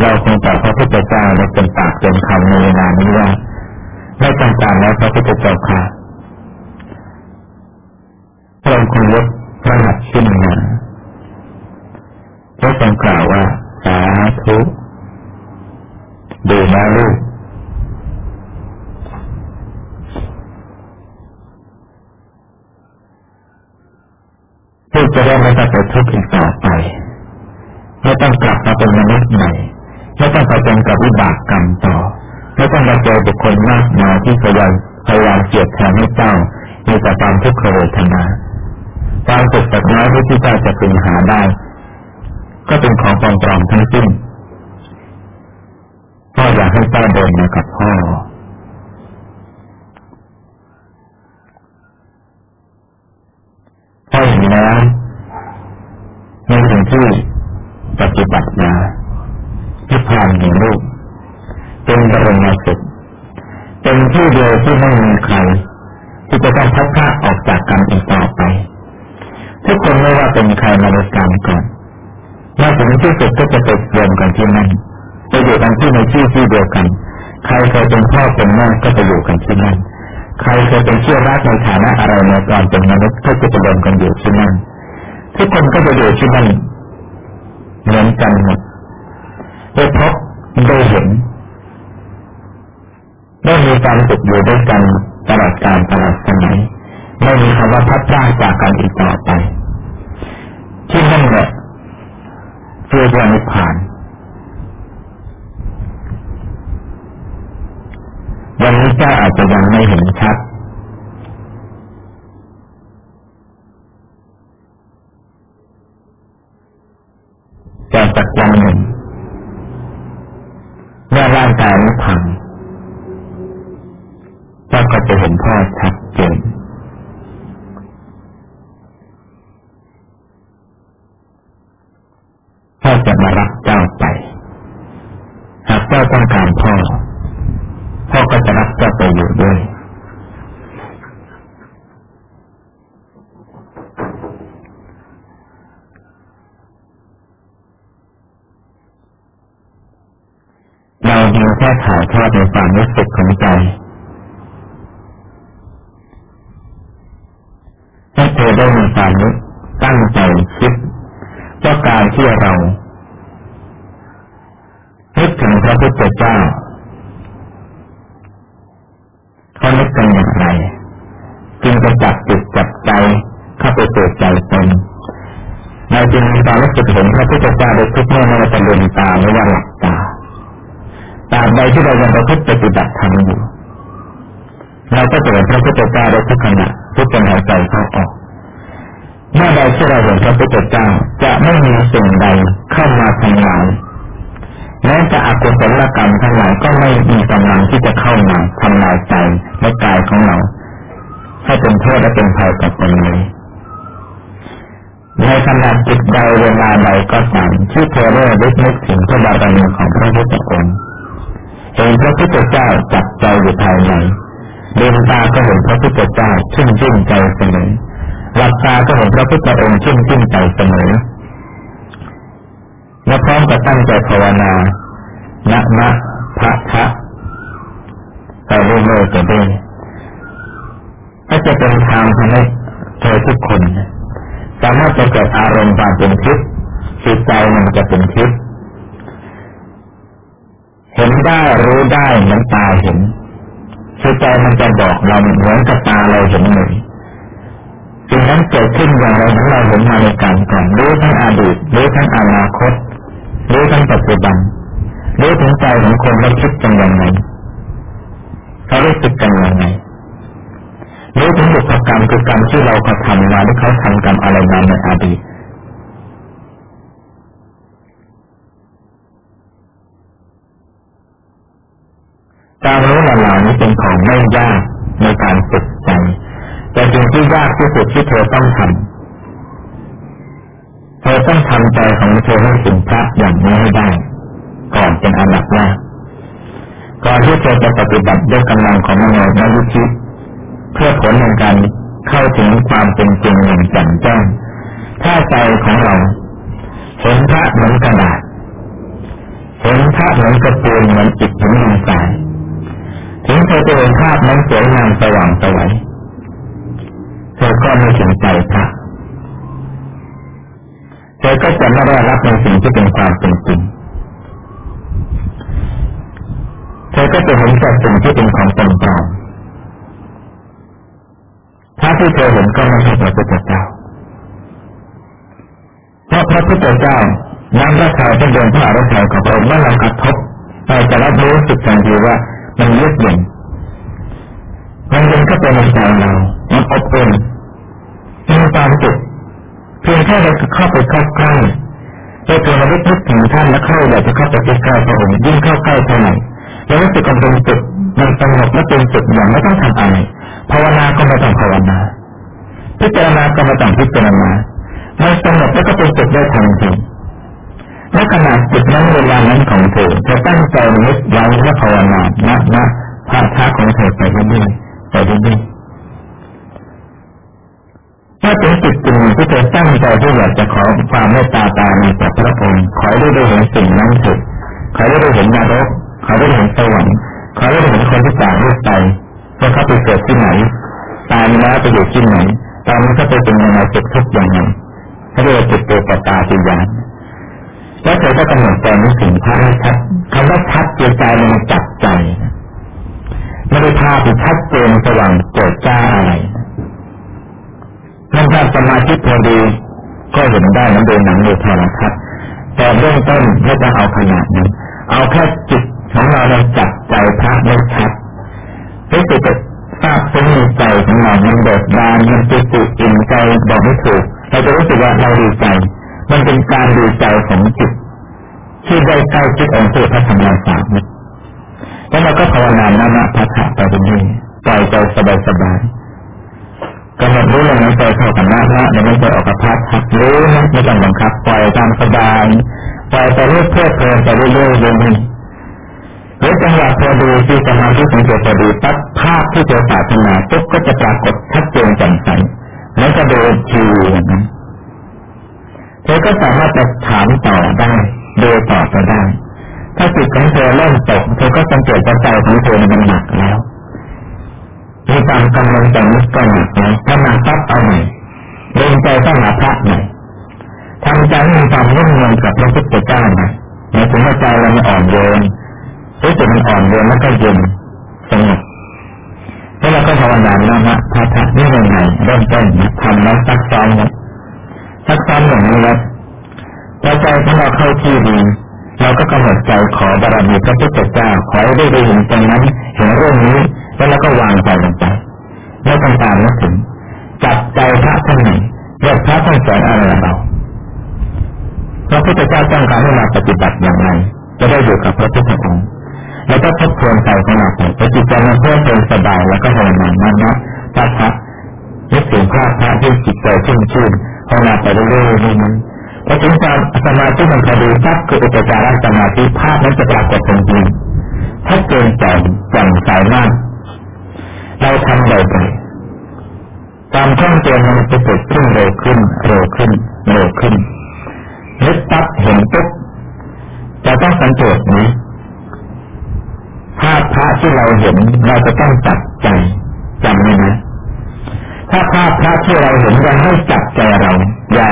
เราคงตอบพระพุทธเจ้าและเป็นปากเป็นคำในเวลานี้ว่าไม่ต้องการแล้วพระพุทธเจ้าค่ะพระองค์คงยกพระหัตถ์ขึ้นมาพระทรงกล่าวว่า สาธุดูนะลูกลูกจะได้ไม่ต้องไปทุกข์อีกต่อไป ไม่ต้องกลับมาเป็นมนุษย์ใหม่ ไม่ต้องไปเป็นกับวิบากกรรมต่อไม่ต้องมาเจอบุคคลมากมายที่พยายามพยายามเสียดแทนให้เจ้ามีแต่ความทุกข์เวทนาความสุขสักน้อยที่เจ้าจะพึงหาได้ ก็เป็นของปลอมๆทั้งสิ้นพ่ออยากให้เจ้าเดินมากับพ่อพ่อเห็นแล้วในสิ่งที่ปฏิบัติมา ที่ผ่านในลูกเป็นบรมสุขเป็นที่เดียวที่ไม่มีใครที่จะต้องพัดพาออกจากกันอีกต่อไป ทุกคนไม่ว่าเป็นใครมาในการก่อนมาถึงที่สุดก็จะไปรวมกันที่นั่นไปอยู่กันที่ในที่ที่เดียวกัน ใครเคยเป็นพ่อเป็นแม่ก็ไปอยู่กันที่นั่น ใครเคยเป็นเชื่อรักในฐานะอะไรในการเป็นมนุษย์ก็จะไปรวมกันอยู่ที่นั่น ทุกคนก็จะอยู่ที่นั่นเหมือนกันหมด ได้พบได้เห็นได้มีความสุขอยู่ด้วยกันตลอดกาลตลอดสมัยไม่มีคำว่าพัดพลาดจากกันอีกต่อไป ที่นั่นแหละเพื่อจะนิพพานวันนี้เจ้าอาจจะยังไม่เห็นชัดแต่สักวันหนึ่ง เมื่อร่างกายไม่พังเจ้าก็จะเห็นพ่อชัดเจนพ่อจะมารับเจ้าไป หากเจ้าต้องการพ่อ พ่อก็จะรับเจ้าไปอยู่ด้วย เราเพียงแค่ถ่ายทอดในความรู้สึกของใจให้เธอได้มีความรู้ตั้งใจคิดว่าการที่เรานึกถึงพระพุทธเจ้าเขานึกกันอย่างไรจึงจะจับจิตจับใจเข้าไปเปิดใจเป็นเราจึงมีความรู้สึกเห็นพระพุทธเจ้าได้ทุกเมื่อไม่ว่าจะลืมตาไม่ว่าหลับตา ใดที่เรายังประพฤติปฏิบัติธรรมอยู่เราก็จะเห็นพระพุทธเจ้าได้ทุกขณะทุกลมหายใจเข้าออกเมื่อใดที่เราเห็นพระพุทธเจ้าจะไม่มีสิ่งใดเข้ามาทำลายแม้จะอกุศลกรรมทั้งหลายก็ไม่มีกำลังที่จะเข้ามาทำลายใจและกายของเรา ให้เป็นโทษและเป็นภัยกับคนเลยในขณะจิตใดเวลาใดก็ตามที่เธอเริ่มนึกถึงพระบารมีของพระพุทธองค์ เห็นพระพุทธเจ้าจับใจอยู่ภายในเดินตาก็เห็นพระพุทธเจ้าชื่นชื่นใจเสมอหลับตาก็เห็นพระพุทธองค์ชื่นชื่นใจเสมอและพร้อมกับตั้งใจภาวนานะมะพระทะไปเรื่อยๆจะได้ก็จะเป็นทางทำให้เธอทุกคนสามารถจะเกิดอารมณ์ความเป็นทิพย์จิตใจมันจะเป็นทิพย์ เห็นได้รู้ได้เหมือนตาเห็นจิตใจมันจะบอกเราเหมือนกับตาเราเห็นเลยสิ่งนั้นเกิดขึ้นอย่างไรของเราเห็นมาในการก่อนรู้ทั้งอดีตรู้ทั้งอนาคตรู้ทั้งปัจจุบันรู้ถึงใจของคนว่าคิดกันยังไงเขารู้สึกกันยังไงรู้ถึงบุพกรรมคือกรรมที่เรากระทำมาหรือเขาทำกรรมอะไรมาในอดีต การรู้เหล่านี้เป็นของไม่ยากในการฝึกใจแต่สิ่งที่ยากที่สุดที่เธอต้องทำเธอต้องทำใจของเธอให้ถึงพระอย่างนี้ให้ได้ ก่อนเป็นอันดับแรกก่อนที่เธอจะปฏิบัติด้วยกำลังของมโนมยุทิเพื่อผลในการเข้าถึงความเป็นจริงอย่างแจ่มแจ้งถ้าใจของเราเห็นพระเหมือนกระดาษเห็นพระเหมือนกระปูนเหมือนจิตเหมือนดินทราย ถึงเธอจะเห็นภาพนั้นสวยงามสว่างสวยเธอก็ไม่ถึงใจพระเธอก็จะไม่ได้รับในสิ่งที่เป็นความเป็นจริงเธอก็จะเห็นแต่สิ่งที่เป็นของปลอมถ้าที่เธอเห็นก็ไม่ใช่พระพุทธเจ้าเพราะพระพุทธเจ้าน้ำพระทัยเป็นเดินพระอริยของพระองค์เมื่อเรากระทบเราจะรับรู้สึกทันทีว่า มันเยือกเย็นมันเย็นก็เป็นในใจเรามันอบอุ่นมีความสุขเพียงแค่เราเข้าไปเข้าใกล้เราตัวเราได้คิดถึงท่านแล้วเข้าอยากจะเข้าไปใกล้พระองค์ยิ่งเข้าใกล้เท่าไหร่เรารู้สึกมันเป็นสุขมันสงบและเป็นสุขอย่างไม่ต้องทำอะไรภาวนาก็ไม่ต้องภาวนา พิจารณาก็ไม่ต้องพิจารณามันสงบแล้วก็เป็นสุขได้ทันที และขนาดจิตนั้นเวลานั้นของเธอเธอตั้งใจนึกไว้และภาวนานะนะพระทักของเธอไปเรื่อยๆไปเรื่อยๆถ้าถึงจิตจริงที่เธอตั้งใจที่อยากจะขอความเมตตาตาในจากพระองค์ขอได้ได้เห็นสิ่งนั้นเถิดขอได้ได้เห็นนรกขอได้เห็นสวรรค์ขอได้เห็นคนที่จากโลกไปว่าเขาไปเกิดที่ไหนตายแล้วไปอยู่ที่ไหนตอนนี้เขาไปเป็นยังไงสุขทุกอย่างไรเขาเรียกว่าจิตเตปตาปิญาณ แล้วเธอก็กำหนดใจนึกถึงพระให้ชัดคำว่าชัดเจนใจมันจับใจไม่ได้พาไปชัดเจนสว่างเจิดจ้าอะไรนั่นถ้าสมาธิพอดีก็เห็นได้มันดูหนังดูโทรทัศน์แต่เบื้องต้นไม่ต้องเอาขนาดนั้นเอาแค่จิตของเราเราจับใจพระไม่ชัดรู้สึกทราบซึ้งในใจของเรามันเบิกบานมันจิตอิ่มใจบอกไม่ถูกเราจะรู้สึกว่าเราดีใจ มันเป็นการดูใจของจิตที่ได้ใกล้จิตองค์เทพธรรมสามแล้วเราก็ภาวนานานะพัฒะไปเรื่อยปล่อยใจสบายสบายกำหนดรู้ลมหายใจเข้ากับหน้าพระเดี๋ยวไม่ใจออกกับพัดรู้นะไม่ต้องบังคับ ปล่อยตามสบายปล่อยไปเรื่อยเพื่อเพลินไปเรื่อยเรื่อยเรื่อยหรือจังหวะพอดูที่สมาธิของเธอพอดีปั๊บภาพที่เธอปรารถนาปุ๊บก็จะปรากฏชัดเจนแจ่มใสแล้วก็ดูทีอย่างนั้น เธอก็สามารถจะถามต่อได้ดูต่อไปได้ ถ้าจิตของเธอเริ่มตกเธอก็สังเกตว่าใจของเธอมันหนักแล้วมีความกังวลใจนี้ก็หนักแล้วถ้ามาปั๊บเอาใหม่เดินใจต้องหาพระใหม่ทำใจให้มีความนุ่มนวลกับพระพุทธเจ้าใหม่หมายถึงว่าใจเราไม่อ่อนโยนรู้สึกมันอ่อนโยนแล้วก็เย็นสงบแล้วเราก็ภาวนานะฮะพระทะนี่ยังไงเริ่มต้นทำแล้วซักซ้อมนะ ซักซ้อมอย่างนี้แล้วพอใจของเราเข้าที่ดีเราก็กำหนดใจขอบารมีพระพุทธเจ้าขอให้ได้ได้เห็นตรงนั้นเห็นเรื่องนี้แล้วเราก็วางใจลงไปไม่ต้องตามนึกถึงจับใจพระท่านหนึ่งเรียกพระท่านสอนอะไรเราพระพุทธเจ้าต้องการให้เราปฏิบัติอย่างไรจะได้อยู่กับพระพุทธองค์แล้วก็ทบทวนใจของเราไปปฏิจจมันเพื่อเป็นสบายแล้วก็ภาวนานั่นนะพระพระยึดถึงพระพระที่จิตใจชุ่มชื่น ภาวนาไปเรื่อยๆนั้นพอถึงสมาธิมันพอดีปั๊บคืออุปจารสมาธิภาพนั้นจะปรากฏเป็นจริงถ้าเกินจ่มแจ่มใสมากเราทำบ่อยๆความคล่องตัวมันจะเกิดขึ้นเร็วขึ้นเร็วขึ้นเร็วขึ้นนึกปั๊บเห็นปุ๊บจะต้องสังเกตนี้ภาพพระที่เราเห็นเราจะต้องจับใจจำไว้นะ ถ้าภาพพระที่เราเห็นยังให้จับใจเรา อย่า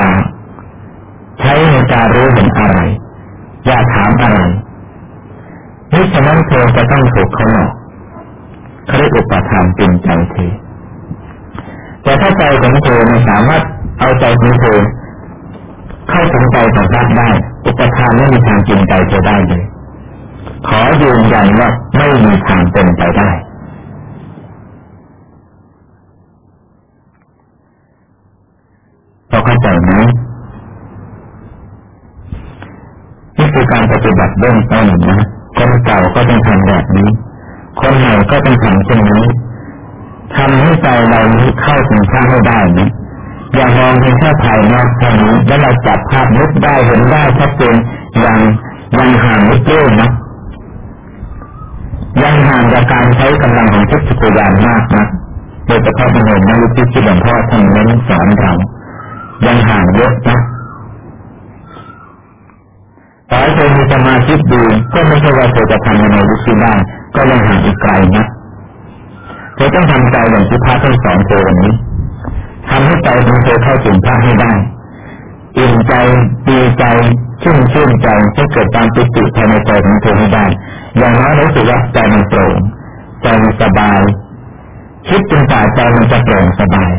ใช้ในการรู้เห็นอะไร อย่าถามอะไรนี่ฉะนั้นเธอจะต้องถูกเขาหลอกเขาเรียกอุปทานเป็นใจเธอแต่ถ้าใจของเธอไม่สามารถเอาใจของเธอเข้าถึงใจของพระได้ อุปทานไม่มีทางจริงใจเธอได้เลย ขอยืนยันว่าไม่มีทางเป็นไปได้ เราเข้าใจไหมนี่คือการปฏิบัติเบื้องต้นนะคนเก่าก็ต้องทำแบบนี้ คนใหม่ก็ต้องทำเช่นนี้ทำให้ใจเรานี้เข้าถึงข้าให้ได้นะอย่ามองเพียงแค่ภายนอกเท่านี้แล้วเราจับภาพนึกได้เห็นได้ชัดเจนยังยังห่างไม่เกินนะยังห่างจากการใช้กำลังของทิพย์กุญานมากนะโดยเฉพาะในนักวิทที่หลวงพ่อท่านเน้นสอนเรา ยังห่างเยอะนะต่อให้เธอมีสมาธิดีก็ไม่ใช่ว่าเธอจะทำในวิธีได้ก็ยังห่างอีกไกลนะเธอต้องทำใจอย่างที่พระท่านสอนเธอวันนี้ทำให้ใจของเธอเข้าถึงพระให้ได้อิ่มใจดีใจชุ่มชื่นใจให้เกิดความปิติภายในใจของเธอให้ได้ อย่างน้อยรู้สึกว่าใจมันโปร่งใจมันสบาย คิดจนตาใจมันจะโปร่งสบาย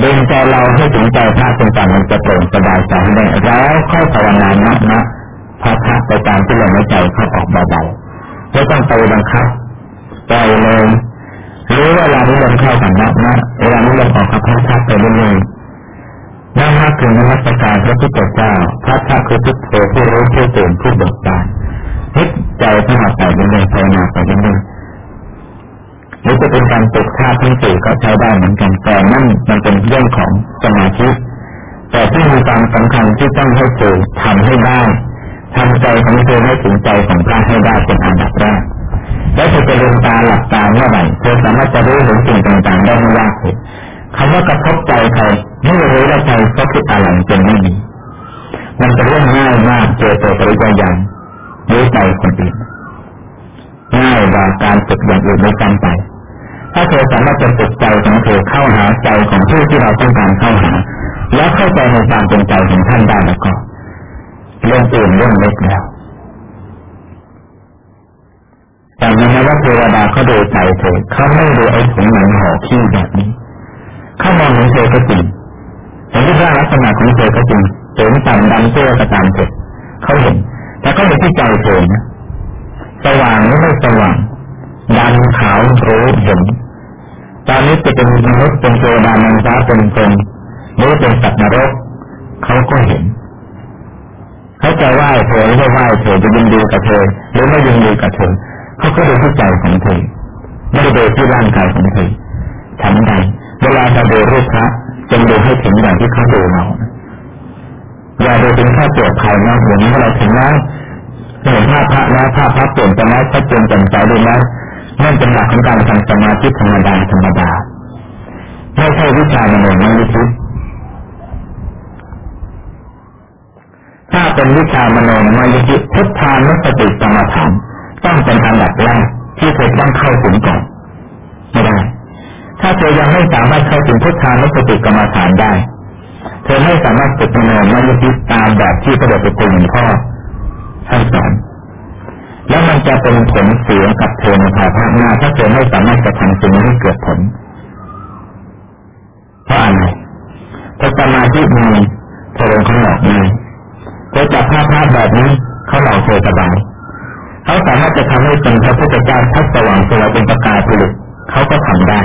ดึงใจเราให้ถึงใจพระจนตามันจะโปร่งสบายใจได้แล้วค่อยภาวนานักนะพระพระไปตามที่เราไม่ใจเข้าออกเบาๆไม่ต้องไปบังคับปล่อยเลยรู้ว่าเวลานี้ลมเข้ากับนักนะเวลานี้ลมออกกับพระทักไปเรื่อยๆนั่นักถึงนมัสการพระพุทธเจ้าพระทักคือพุทโธผู้รู้ผู้ตื่นผู้เบิกบานนึกใจเข้ามาไปเรื่อยๆภาวนาไปเรื่อยๆ หรือจะเป็นการตกท่าทั้งสี่ก็ใช้ได้เหมือนกันแต่นั่นมันเป็นเรื่องของสมาธิแต่ที่มีความสำคัญที่ต้องให้เธอทำให้ได้ทำใจของเธอให้ถึงใจของพระให้ได้เป็นอันดับแรกแล้วเธอจะลืมตาหลับตาเมื่อไหร่เธอสามารถจะรู้เห็นสิ่งต่างๆได้ไม่ยากเลยคำว่ากระทบใจใครไม่รู้ว่าใจเขาคิดอะไรเป็นไม่มีมันจะเรื่องง่ายมากเจอตัวปริยานรู้ใจคนอื่นง่ายกว่าการฝึกอย่างอื่นไม่จำไป ถ้าเธอสามารถจะฝึกใจของเธอเข้าหาใจของผู้ที่เราต้องการเข้าหา แล้วเข้าใจในความเป็นใจของท่านได้แล้วก็เรื่องอื่นเรื่องเล็กแล้วแต่ยังไงว่าเทวดาเขาดูใจเธอเขาไม่ดูไอ้ถุงหนังห่อขี้แบบนี้เขามองเห็นเธอก็จริงเห็นที่ร่างลักษณะของเธอก็จริงเห็นต่ำดำเสื้อก็ตามเธอเขาเห็นแต่เขาเห็นที่ใจเธอนะสว่างหรือไม่สว่างดำขาวรู้เห็น ตอนนี้จะเป็นมนุษย์เป็นเทวดานางฟ้าเป็นคนหรือเป็นสัตว์นรกเขาก็เห็นเขาจะไหว้เธอหรือไม่ไหว้เธอจะยินดีกับเธอหรือไม่ยินดีกับเธอเขาก็ดูที่ใจของเธอไม่ได้ดูที่ร่างกายของเธอทำใดเวลาเราดูรูปพระจงดูให้ถึงอย่างที่เขาดูเราอย่าดูถึงแค่ตัวภายนอกอย่างนี้เราถึงแล้วเห็นภาพพระแล้วภาพพระเปลี่ยนไปแล้วชัดเจนแจ่มใสดูแล้ว นั่นเป็นหลักของการทำสมาธิธรรมดาธรรมดาไม่ใช่วิชามโนมยิธิถ้าเป็นวิชามโนมยิธิพุทธานุสติสมาทานต้องเป็นอันดับแรกที่เธอต้องเข้าถึงก่อนไม่ได้ ถ้าเธอยังไม่สามารถเข้าถึงพุทธานุสติกรรมฐานได้ เธอไม่สามารถฝึกมโนมยจิตตามแบบที่พระเดชพระคุณหลวงพ่อท่านสอน แล้วมันจะเป็นผลเสียกับเธอในภายภาคหน้าถ้าเธอไม่สามารถจะทำสิ่งนี้เกิดผลเพราะอะไรเพราะสมาธิมีเธอลงข้างนอกมีเธอยจับภาพภาพแบบนี้เขาหลอกเธอสบายเขาสามารถจะทำให้เป็นพระพุทธเจ้าทัศสว่างสวยเป็นประกายผลิตเขาก็ทำได้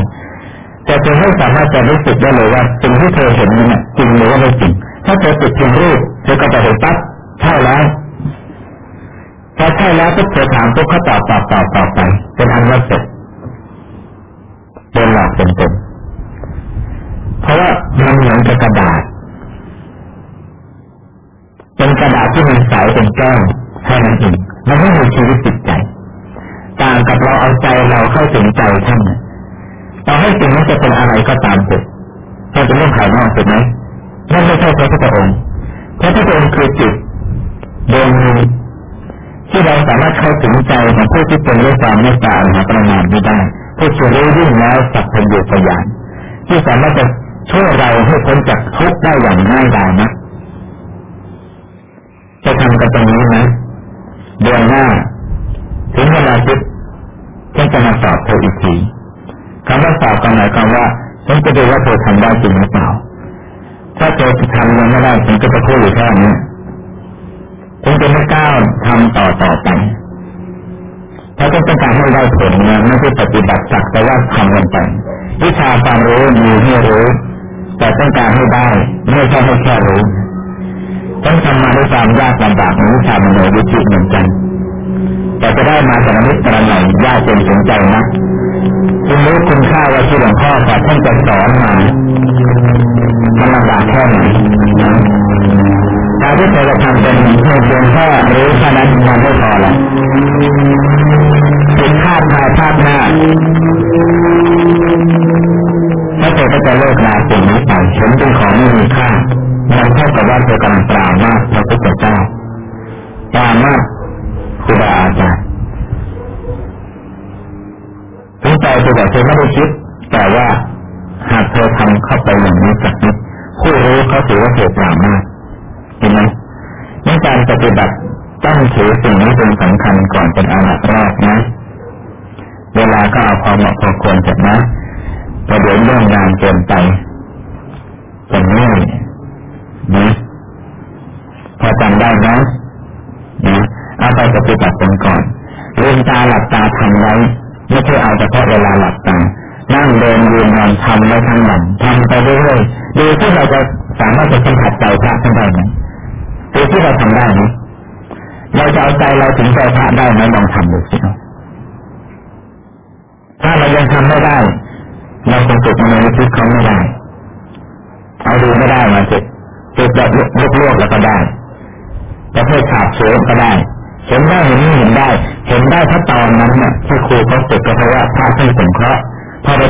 แต่เธอไม่สามารถจะรู้สึกได้เลยว่าสิ่งที่เธอเห็นนี่จริงหรือว่าไม่จริง ถ้าเธอติดเพียงรูปเธอก็จะเห็นปั๊บใช่แล้ว พอใช่แล้วก็เธอถามปุ๊บเขาตอบตอบตอบตอบไป เป็นอันว่าเสร็จเป็นหลักเป็นเต็มเพราะว่ามันเหมือนกับกระดาษ เป็นกระดาษที่มันใสเป็นแก้วแค่นั้นเองมันไม่มีชีวิตจิตใจต่างกับเราเอาใจเราเข้าถึงใจท่านเราให้สิ่งนั้นจะเป็นอะไรก็ตามเถิดถ้าเป็นเรื่องภายนอกถูกไหมนั่นไม่ใช่พระพุทธองค์พระพุทธองค์คือจิตดวงนี้ ที่เราสามารถเข้าถึงใจของผู้ที่เป็นด้วยความเมตตาหาประมาณไม่ได้ผู้ที่รู้ยิ่งแล้วสัพพัญญุปยานที่สามารถจะช่วยเราให้พ้นจากทุกข์ได้อย่างง่ายดายนะจะทำกันตรงนี้นะเดือนหน้า ถึงเวลาจิตฉันจะมาสอบเธออีกทีคำว่าสอบกันหมายความว่าฉันจะดูว่าเธอทำได้จริงหรือเปล่า ถ้าเธอทำยังไม่ได้ฉันก็จะพูดอยู่แค่นี้ ฉันจะไม่ก้าวทำต่อต่อไปถ้าต้องการให้ได้ผลเนี่ยไม่ใช่ปฏิบัติจักแต่ว่าทำลงไปวิชาความรู้มีให้รู้ แต่ต้องการให้ได้ไม่ใช่ให้แค่รู้ต้องทำมาด้วยความยากลำบากในวิชามโนวิจิตเหมือนกันแต่จะได้มาจากนิสตระไหนยากจนสนใจนะคุณรู้คุณค่าว่าที่หลวงพ่อแต่ท่านจะสอนมามันลำบากแค่ไหนารที่เราจะทำเป็นเพียงเพียงแค่รู้แค่นั้นมันไม่พอละติดภาพภายภาพหน้าถ้าเธอก็จะเลิกลาสิ่งนี้ไปเห็นเป็นของไม่มีค่ามันเท่ากับว่าเธอกำลังปรามาสพระพุทธเจ้าปรามาสครูบาอาจารย์ถึงใจเธอบอกเธอไม่ได้คิด แต่ว่าหากเธอทำเข้าไปอย่างนี้สักนิดผู้รู้เขาถือว่าเธอปรามาส เห็นไหมในการปฏิบัติต้องถือสิ่งนี้เป็นสำคัญก่อนเป็นอันดับแรกนะ เวลาก็เอาพอเหมาะพอควรจัดนะประเดี๋ยวเรื่องงานเกินไปจะเหนื่อยนะพอจำได้นะนะเอาไปปฏิบัติกันก่อนลืมตาหลับตาทำไว้ไม่ใช่เอาเฉพาะเวลาหลับตานั่งเดินยืนนอนทำไว้ทั้งวันทำไปเรื่อยๆดูที่เราจะสามารถจะสัมผัสใจพระได้ไหม ดูที่เราทำได้ไหมเราจะเอาใจเราถึงใจพระได้ไหมลองทำดูสิถ้าเรายังทำไม่ได้ เราคงฝึกในวิธีเขาไม่ได้ เอาดูไม่ได้มาจิตจิตแบบลวกลวกแล้วก็ได้ประเภทขาดเชื้อก็ได้เห็นได้เห็นนี่เห็นได้ เห็นได้ถ้าตอนนั้นเนี่ยที่ครูเขาฝึกก็เพราะว่าพระท่านสงเคราะห์พอไป